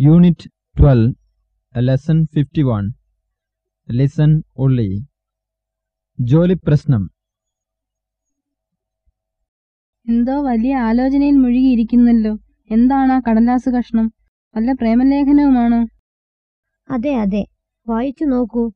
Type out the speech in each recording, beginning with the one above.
Unit 12, Lesson 51. Listen only. ജോലി പ്രശ്നം. എന്തോ വലിയ ആലോചനയിൽ മുഴുകിയിരിക്കുന്നല്ലോ. എന്താണ് ആ കടലാസ് കഷ്ണം? വല്ല പ്രേമലേഖനവുമാണോ? അതെ അതെ. വായിച്ചു നോക്കൂ.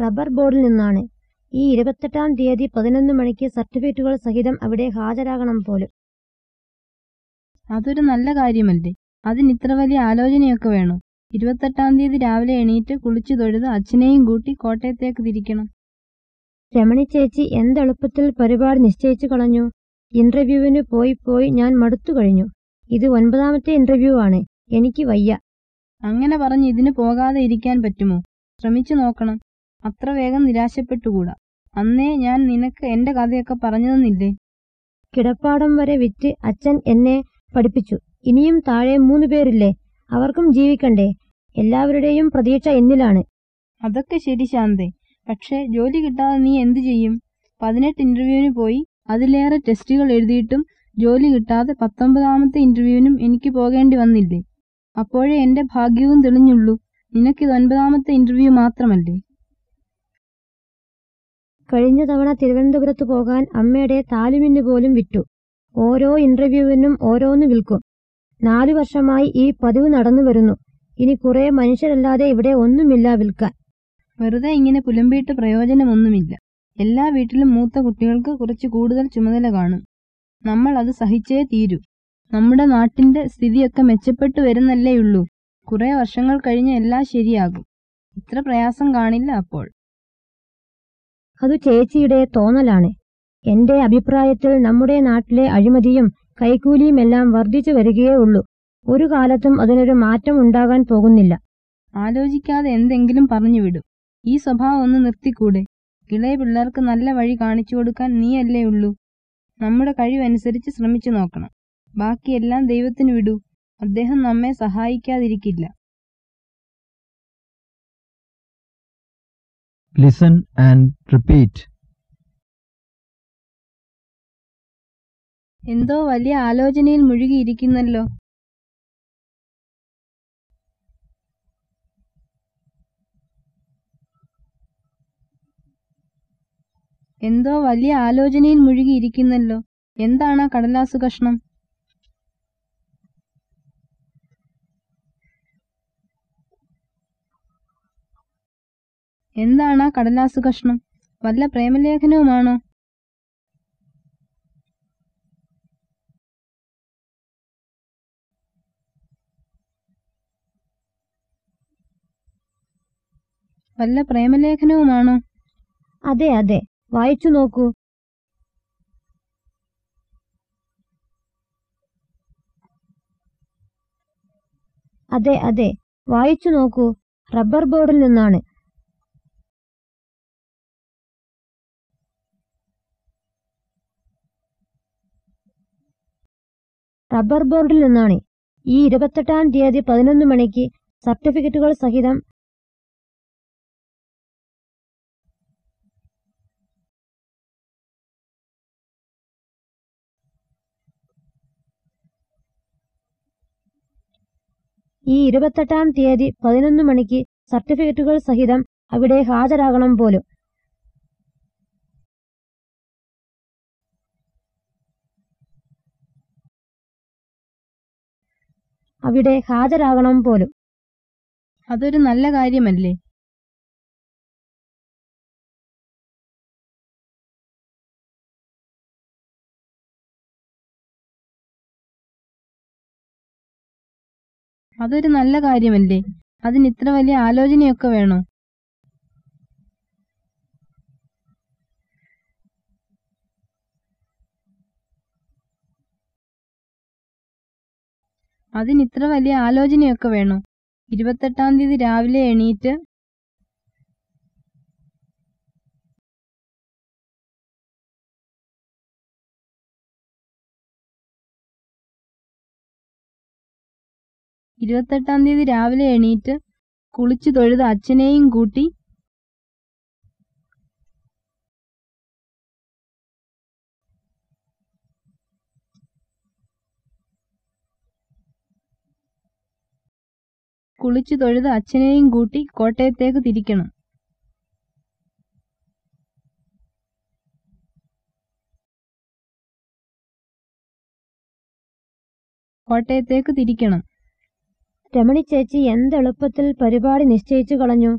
റബ്ബർ ബോർഡിൽ നിന്നാണ്. ഈ ഇരുപത്തെട്ടാം തീയതി പതിനൊന്ന് മണിക്ക് സർട്ടിഫിക്കറ്റുകൾ സഹിതം അവിടെ ഹാജരാകണം പോലും. അതൊരു നല്ല കാര്യമല്ലേ? അതിന് ഇത്ര വലിയ ആലോചനയൊക്കെ വേണോ? ഇരുപത്തെട്ടാം തീയതി രാവിലെ എണീറ്റ് കുളിച്ചു തൊഴുത് അച്ഛനെയും കൂട്ടി കോട്ടയത്തേക്ക് തിരിക്കണം. രമണി ചേച്ചി എന്തെളുപ്പത്തിൽ പരിപാടി നിശ്ചയിച്ചു കളഞ്ഞു. ഇന്റർവ്യൂവിന് പോയി പോയി ഞാൻ മടുത്തു കഴിഞ്ഞു. ഇത് ഒൻപതാമത്തെ ഇന്റർവ്യൂ ആണ്. എനിക്ക് വയ്യ. അങ്ങനെ പറഞ്ഞ് ഇതിന് പോകാതെ ഇരിക്കാൻ പറ്റുമോ? ശ്രമിച്ചു നോക്കണം. അത്ര വേഗം നിരാശപ്പെട്ടുകൂടാ. അന്നേ ഞാൻ നിനക്ക് എന്റെ കഥയൊക്കെ പറഞ്ഞു തന്നില്ലേ കിടപ്പാടം വരെ വിറ്റ് അച്ഛൻ എന്നെ പഠിപ്പിച്ചു. ഇനിയും താഴെ മൂന്ന് പേരില്ലേ? അവർക്കും ജീവിക്കണ്ടേ? എല്ലാവരുടെയും പ്രതീക്ഷ എന്നിലാണ്. അതൊക്കെ ശരി ശാന്തേ. പക്ഷേ ജോലി കിട്ടാതെ നീ എന്തു ചെയ്യും? പതിനെട്ട് ഇന്റർവ്യൂവിന് പോയി അതിലേറെ ടെസ്റ്റുകൾ എഴുതിയിട്ടും ജോലി കിട്ടാതെ പത്തൊമ്പതാമത്തെ ഇന്റർവ്യൂവിനും എനിക്ക് പോകേണ്ടി വന്നില്ലേ? അപ്പോഴേ എന്റെ ഭാഗ്യവും തെളിഞ്ഞുള്ളൂ. നിനക്കിത് ഒൻപതാമത്തെ ഇന്റർവ്യൂ മാത്രമല്ലേ? കഴിഞ്ഞ തവണ തിരുവനന്തപുരത്ത് പോകാൻ അമ്മയുടെ താലിമിന് പോലും വിറ്റു ഓരോ ഇന്റർവ്യൂവിനും ഓരോന്ന് വിൽക്കും. നാലു വർഷമായി ഈ പതിവ് നടന്നു വരുന്നു. ഇനി കുറെ മനുഷ്യരല്ലാതെ ഇവിടെ ഒന്നുമില്ല വിൽക്കാൻ. വെറുതെ ഇങ്ങനെ പുലമ്പിയിട്ട് പ്രയോജനമൊന്നുമില്ല. എല്ലാ വീട്ടിലും മൂത്ത കുട്ടികൾക്ക് കുറച്ച് കൂടുതൽ ചുമതല കാണും. നമ്മൾ അത് സഹിച്ചേ തീരൂ. നമ്മുടെ നാട്ടിന്റെ സ്ഥിതിയൊക്കെ മെച്ചപ്പെട്ടു വരുന്നല്ലേയുള്ളൂ കുറെ വർഷങ്ങൾ കഴിഞ്ഞ് എല്ലാം ശരിയാകും. ഇത്ര പ്രയാസം കാണില്ല അപ്പോൾ. അത് ചേച്ചിയുടെ തോന്നലാണ്. എന്റെ അഭിപ്രായത്തിൽ നമ്മുടെ നാട്ടിലെ അഴിമതിയും കൈക്കൂലിയുമെല്ലാം വർദ്ധിച്ചു വരികയേ ഉള്ളൂ. ഒരു കാലത്തും അതിനൊരു മാറ്റം ഉണ്ടാകാൻ പോകുന്നില്ല. ആലോചിക്കാതെ എന്തെങ്കിലും പറഞ്ഞു വിടും. ഈ സ്വഭാവം ഒന്ന് നിർത്തിക്കൂടെ? ഇളയ പിള്ളേർക്ക് നല്ല വഴി കാണിച്ചു കൊടുക്കാൻ നീയല്ലേ ഉള്ളൂ? നമ്മുടെ കഴിവനുസരിച്ച് ശ്രമിച്ചു നോക്കണം. ബാക്കിയെല്ലാം ദൈവത്തിന് വിടൂ. അദ്ദേഹം നമ്മെ സഹായിക്കാതിരിക്കില്ല. ലിസൺ ആൻഡ് റിപ്പീറ്റ് എന്തോ വലിയ ആലോചനയിൽ മുഴുകിയിരിക്കുന്നല്ലോ. എന്തോ വലിയ ആലോചനയിൽ മുഴുകിയിരിക്കുന്നല്ലോ. എന്താണ് കടലാസു കഷ്ണം? എന്താണ് കടലാസു കഷ്ണം? വല്ല പ്രേമലേഖനവുമാണോ? വല്ല പ്രേമലേഖനവുമാണോ? അതെ അതെ. വായിച്ചു നോക്കൂ. അതെ അതെ. വായിച്ചു നോക്കൂ. റബ്ബർ ബോർഡിൽ നിന്നാണ്. റബ്ബർ ബോർഡിൽ നിന്നാണ്. ഈ ഇരുപത്തെട്ടാം തീയതി പതിനൊന്ന് മണിക്ക് സർട്ടിഫിക്കറ്റുകൾ സഹിതം ഈ ഇരുപത്തെട്ടാം തീയതി പതിനൊന്ന് മണിക്ക് സർട്ടിഫിക്കറ്റുകൾ സഹിതം അവിടെ ഹാജരാകണം പോലും. അവിടെ ഹാജരാകണം പോലും. അതൊരു നല്ല കാര്യമല്ലേ? അതൊരു നല്ല കാര്യമല്ലേ? അതിന് ഇത്ര വലിയ ആലോചനയൊക്കെ വേണോ? അതിന് ഇത്ര വലിയ ആലോചനയൊക്കെ വേണോ? ഇരുപത്തെട്ടാം തീയതി രാവിലെ എണീറ്റ് ഇരുപത്തെട്ടാം തീയതി രാവിലെ എണീറ്റ് കുളിച്ചു തൊഴുത് അച്ഛനെയും കൂട്ടി കുളിച്ചു തൊഴുത് അച്ഛനെയും കൂട്ടി കോട്ടയത്തേക്ക് തിരിക്കണം. കോട്ടയത്തേക്ക് തിരിക്കണം. രമണി ചേച്ചി എന്തെളുപ്പത്തിൽ പരിപാടി നിശ്ചയിച്ചു കളഞ്ഞു?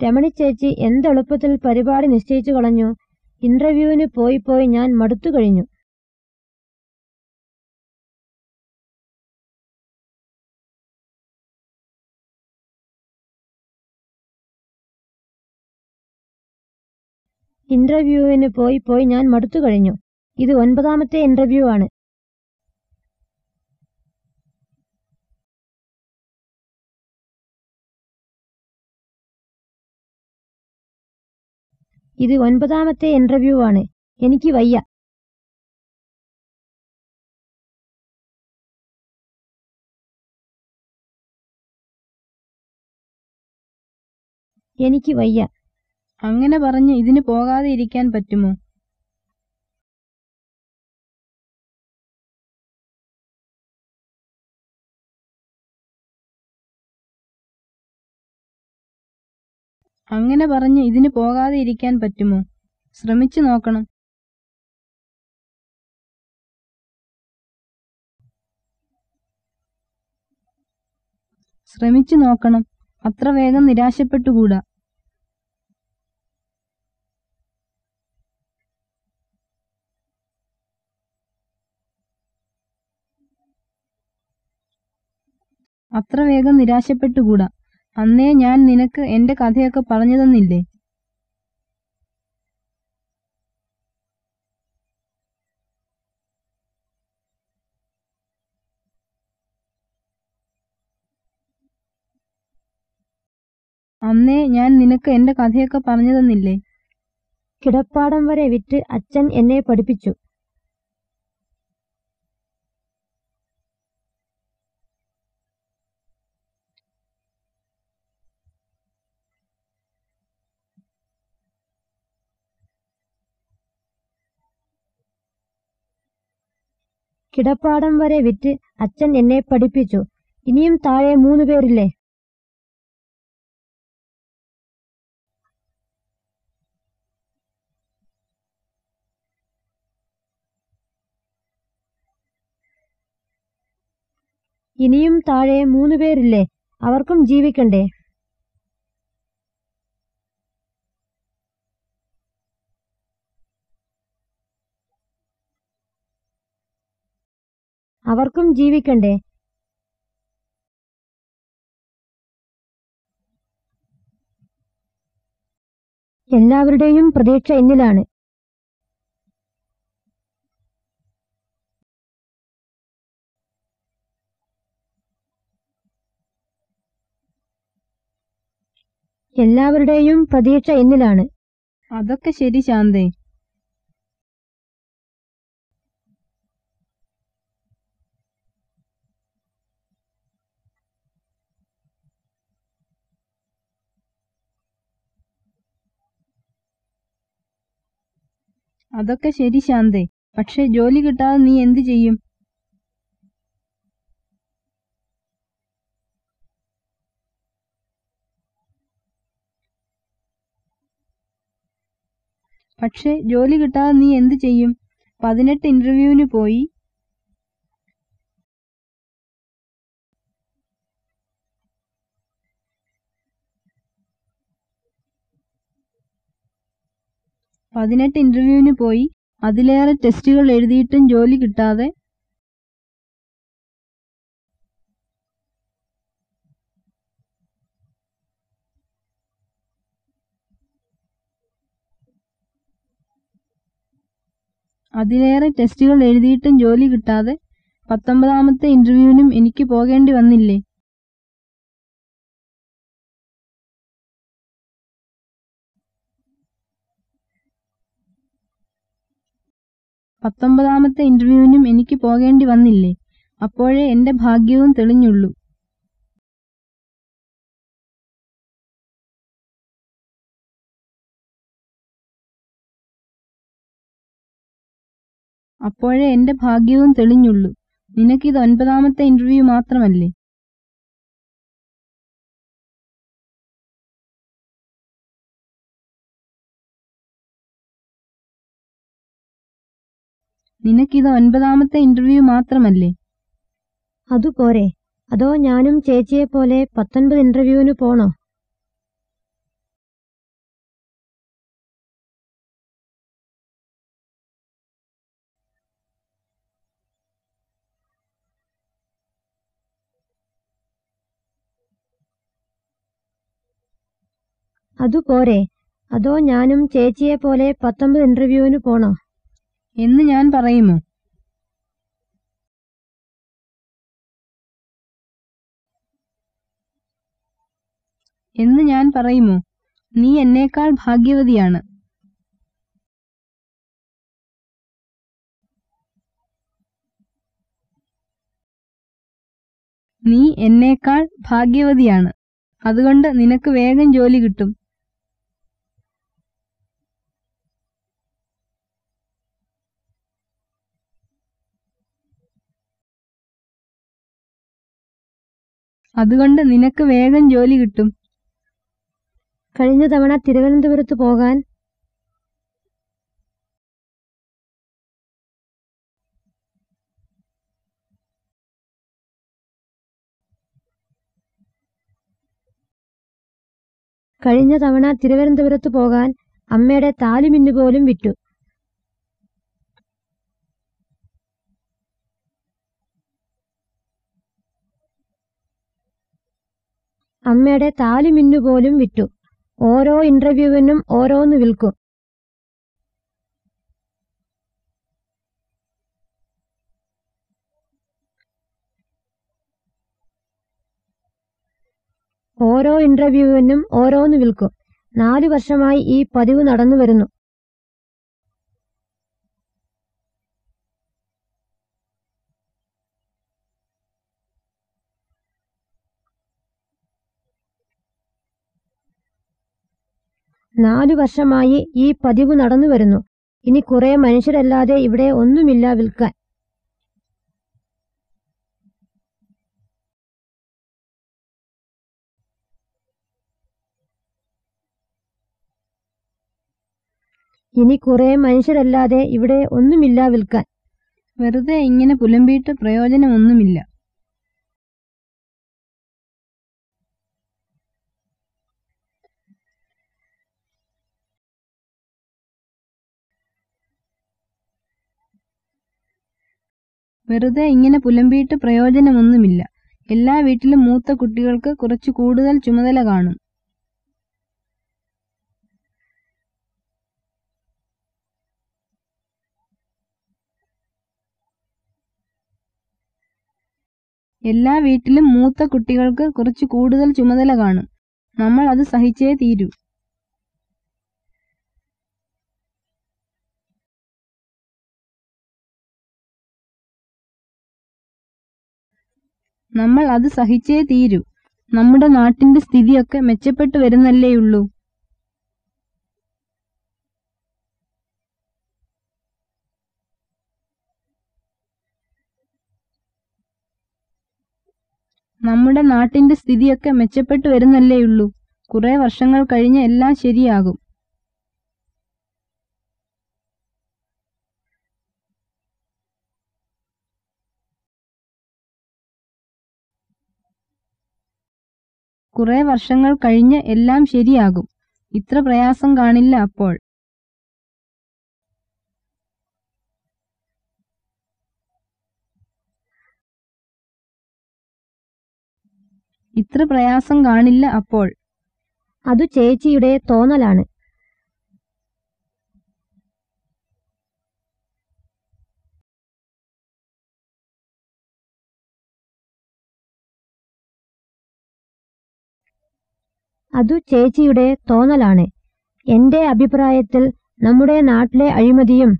രമണി ചേച്ചി എന്തെളുപ്പത്തിൽ പരിപാടി നിശ്ചയിച്ചു കളഞ്ഞു? ഇന്റർവ്യൂവിന് പോയി പോയി ഞാൻ മടുത്തു കഴിഞ്ഞു. ഇന്റർവ്യൂവിന് പോയി പോയി ഞാൻ മടുത്തു കഴിഞ്ഞു. ഇത് ഒൻപതാമത്തെ ഇന്റർവ്യൂ ആണ്. ഇത് ഒൻപതാമത്തെ ഇന്റർവ്യൂ ആണ്. എനിക്ക് വയ്യ. എനിക്ക് വയ്യ. അങ്ങനെ പറഞ്ഞ് ഇതിന് പോകാതെ ഇരിക്കാൻ പറ്റുമോ? അങ്ങനെ പറഞ്ഞ് ഇതിന് പോകാതെ ഇരിക്കാൻ പറ്റുമോ? ശ്രമിച്ചു നോക്കണം. ശ്രമിച്ചു നോക്കണം. അത്ര വേഗം നിരാശപ്പെട്ടുകൂടാ. അത്ര വേഗം നിരാശപ്പെട്ടുകൂടാ. അന്നേ ഞാൻ നിനക്ക് എന്റെ കഥയൊക്കെ പറഞ്ഞു തന്നില്ലേ? അന്നേ ഞാൻ നിനക്ക് എന്റെ കഥയൊക്കെ പറഞ്ഞു തന്നില്ലേ? കിടപ്പാടം വരെ വിറ്റ് അച്ഛൻ എന്നെ പഠിപ്പിച്ചു. കിടപ്പാടം വരെ വിറ്റ് അച്ഛൻ എന്നെ പഠിപ്പിച്ചു. ഇനിയും താഴെ മൂന്നു പേരില്ലേ? ഇനിയും താഴെ മൂന്നു പേരില്ലേ? അവർക്കും ജീവിക്കണ്ടേ? അവർക്കും ജീവിക്കണ്ടേ? എല്ലാവരുടെയും പ്രതീക്ഷ എന്നിലാണ്. എല്ലാവരുടെയും പ്രതീക്ഷ എന്നിലാണ്. അതൊക്കെ ശരി ശാന്തേ. അതൊക്കെ ശരി ശാന്തേ. പക്ഷെ ജോലി കിട്ടാതെ നീ എന്തു ചെയ്യും? പക്ഷെ ജോലി കിട്ടാതെ നീ എന്തു ചെയ്യും? പതിനെട്ട് ഇന്റർവ്യൂവിന് പോയി. പതിനെട്ട് ഇന്റർവ്യൂവിന് പോയി. അതിലേറെ ടെസ്റ്റുകൾ എഴുതിയിട്ടും ജോലി കിട്ടാതെ. അതിലേറെ ടെസ്റ്റുകൾ എഴുതിയിട്ടും ജോലി കിട്ടാതെ. പത്തൊമ്പതാമത്തെ ഇന്റർവ്യൂവിനും എനിക്ക് പോകേണ്ടി വന്നില്ലേ? പത്തൊമ്പതാമത്തെ ഇന്റർവ്യൂവിനും എനിക്ക് പോകേണ്ടി വന്നില്ലേ? അപ്പോഴേ എന്റെ ഭാഗ്യവും തെളിഞ്ഞുള്ളൂ. അപ്പോഴേ എന്റെ ഭാഗ്യവും തെളിഞ്ഞുള്ളൂ. നിനക്കിത് ഒൻപതാമത്തെ ഇന്റർവ്യൂ മാത്രമല്ലേ? നിനക്കിത് ഒൻപതാമത്തെ ഇന്റർവ്യൂ മാത്രമല്ലേ? അതു പോരെ അതോ ഞാനും ചേച്ചിയെ പോലെ പത്തൊൻപത് ഇന്റർവ്യൂവിന് പോണോ? അതു പോരെ അതോ ഞാനും ചേച്ചിയെ പോലെ പത്തൊമ്പത് ഇന്റർവ്യൂവിന് പോണോ? എന്ന് ഞാൻ പറയുമോ? എന്ന് ഞാൻ പറയുമോ? നീ എന്നേക്കാൾ ഭാഗ്യവതിയാണ്. നീ എന്നേക്കാൾ ഭാഗ്യവതിയാണ്. അതുകൊണ്ട് നിനക്ക് വേഗം ജോലി കിട്ടും. അതുകൊണ്ട് നിനക്ക് വേഗം ജോലി കിട്ടും. കഴിഞ്ഞ തവണ തിരുവനന്തപുരത്ത് പോകാൻ കഴിഞ്ഞ തവണ തിരുവനന്തപുരത്ത് പോകാൻ അമ്മയുടെ താലിമിന്നു പോലും വിറ്റു അമ്മയുടെ താലിമിന്നുപോലും വിറ്റു ഓരോ ഇന്റർവ്യൂവിനും ഓരോന്ന് വിൽക്കും. ഓരോ ഇന്റർവ്യൂവിനും ഓരോന്ന് വിൽക്കും. നാലു വർഷമായി ഈ പതിവ് നടന്നു വരുന്നു നാലു വർഷമായി ഈ പതിവ് നടന്നു വരുന്നു. ഇനി കുറെ മനുഷ്യരല്ലാതെ ഇവിടെ ഒന്നുമില്ല വിൽക്കാൻ. ഇനി കുറെ മനുഷ്യരല്ലാതെ ഇവിടെ ഒന്നുമില്ല വിൽക്കാൻ. വെറുതെ ഇങ്ങനെ പുലമ്പിയിട്ട് പ്രയോജനമൊന്നുമില്ല. വെറുതെ ഇങ്ങനെ പുലമ്പിയിട്ട് പ്രയോജനമൊന്നുമില്ല. എല്ലാ വീട്ടിലും മൂത്ത കുട്ടികൾക്ക് കുറച്ചു കൂടുതൽ ചുമതല കാണും. എല്ലാ വീട്ടിലും മൂത്ത കുട്ടികൾക്ക് കുറച്ചു കൂടുതൽ ചുമതല കാണും. നമ്മൾ അത് സഹിച്ചേ തീരൂ. നമ്മൾ അത് സഹിച്ചേ തീരൂ. നമ്മുടെ നാട്ടിന്റെ സ്ഥിതിയൊക്കെ മെച്ചപ്പെട്ടു വരുന്നല്ലേയുള്ളൂ. നമ്മുടെ നാട്ടിന്റെ സ്ഥിതിയൊക്കെ മെച്ചപ്പെട്ടു വരുന്നല്ലേയുള്ളൂ. കുറെ വർഷങ്ങൾ കഴിഞ്ഞ് എല്ലാം ശരിയാകും. കുറെ വർഷങ്ങൾ കഴിഞ്ഞ് എല്ലാം ശരിയാകും. ഇത്ര പ്രയാസം കാണില്ല അപ്പോൾ. ഇത്ര പ്രയാസം കാണില്ല അപ്പോൾ. അതു ചേച്ചിയുടെ തോന്നലാണ്. അതു ചേച്ചിയുടെ തോന്നലാണ്. എന്റെ അഭിപ്രായത്തിൽ നമ്മുടെ നാട്ടിലെ അഴിമതിയും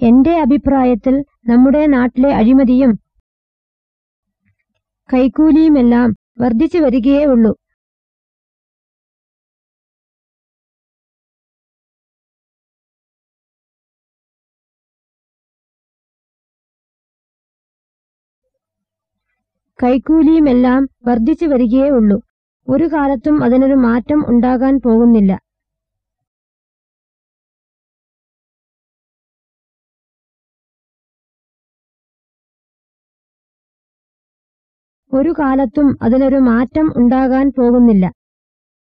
എന്റെ അഭിപ്രായത്തിൽ നമ്മുടെ നാട്ടിലെ അഴിമതിയും കൈക്കൂലിയുമെല്ലാം വർദ്ധിച്ചു വരികയേ ഉള്ളൂ. കൈക്കൂലിയുമെല്ലാം വർദ്ധിച്ചു വരികയേ ഉള്ളൂ. ഒരു കാലത്തും അതിനൊരു മാറ്റം ഉണ്ടാകാൻ പോകുന്നില്ല. ഒരു കാലത്തും അതിനൊരു മാറ്റം ഉണ്ടാകാൻ പോകുന്നില്ല.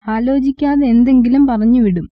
ആലോചിക്കാതെ എന്തെങ്കിലും പറഞ്ഞുവിടും.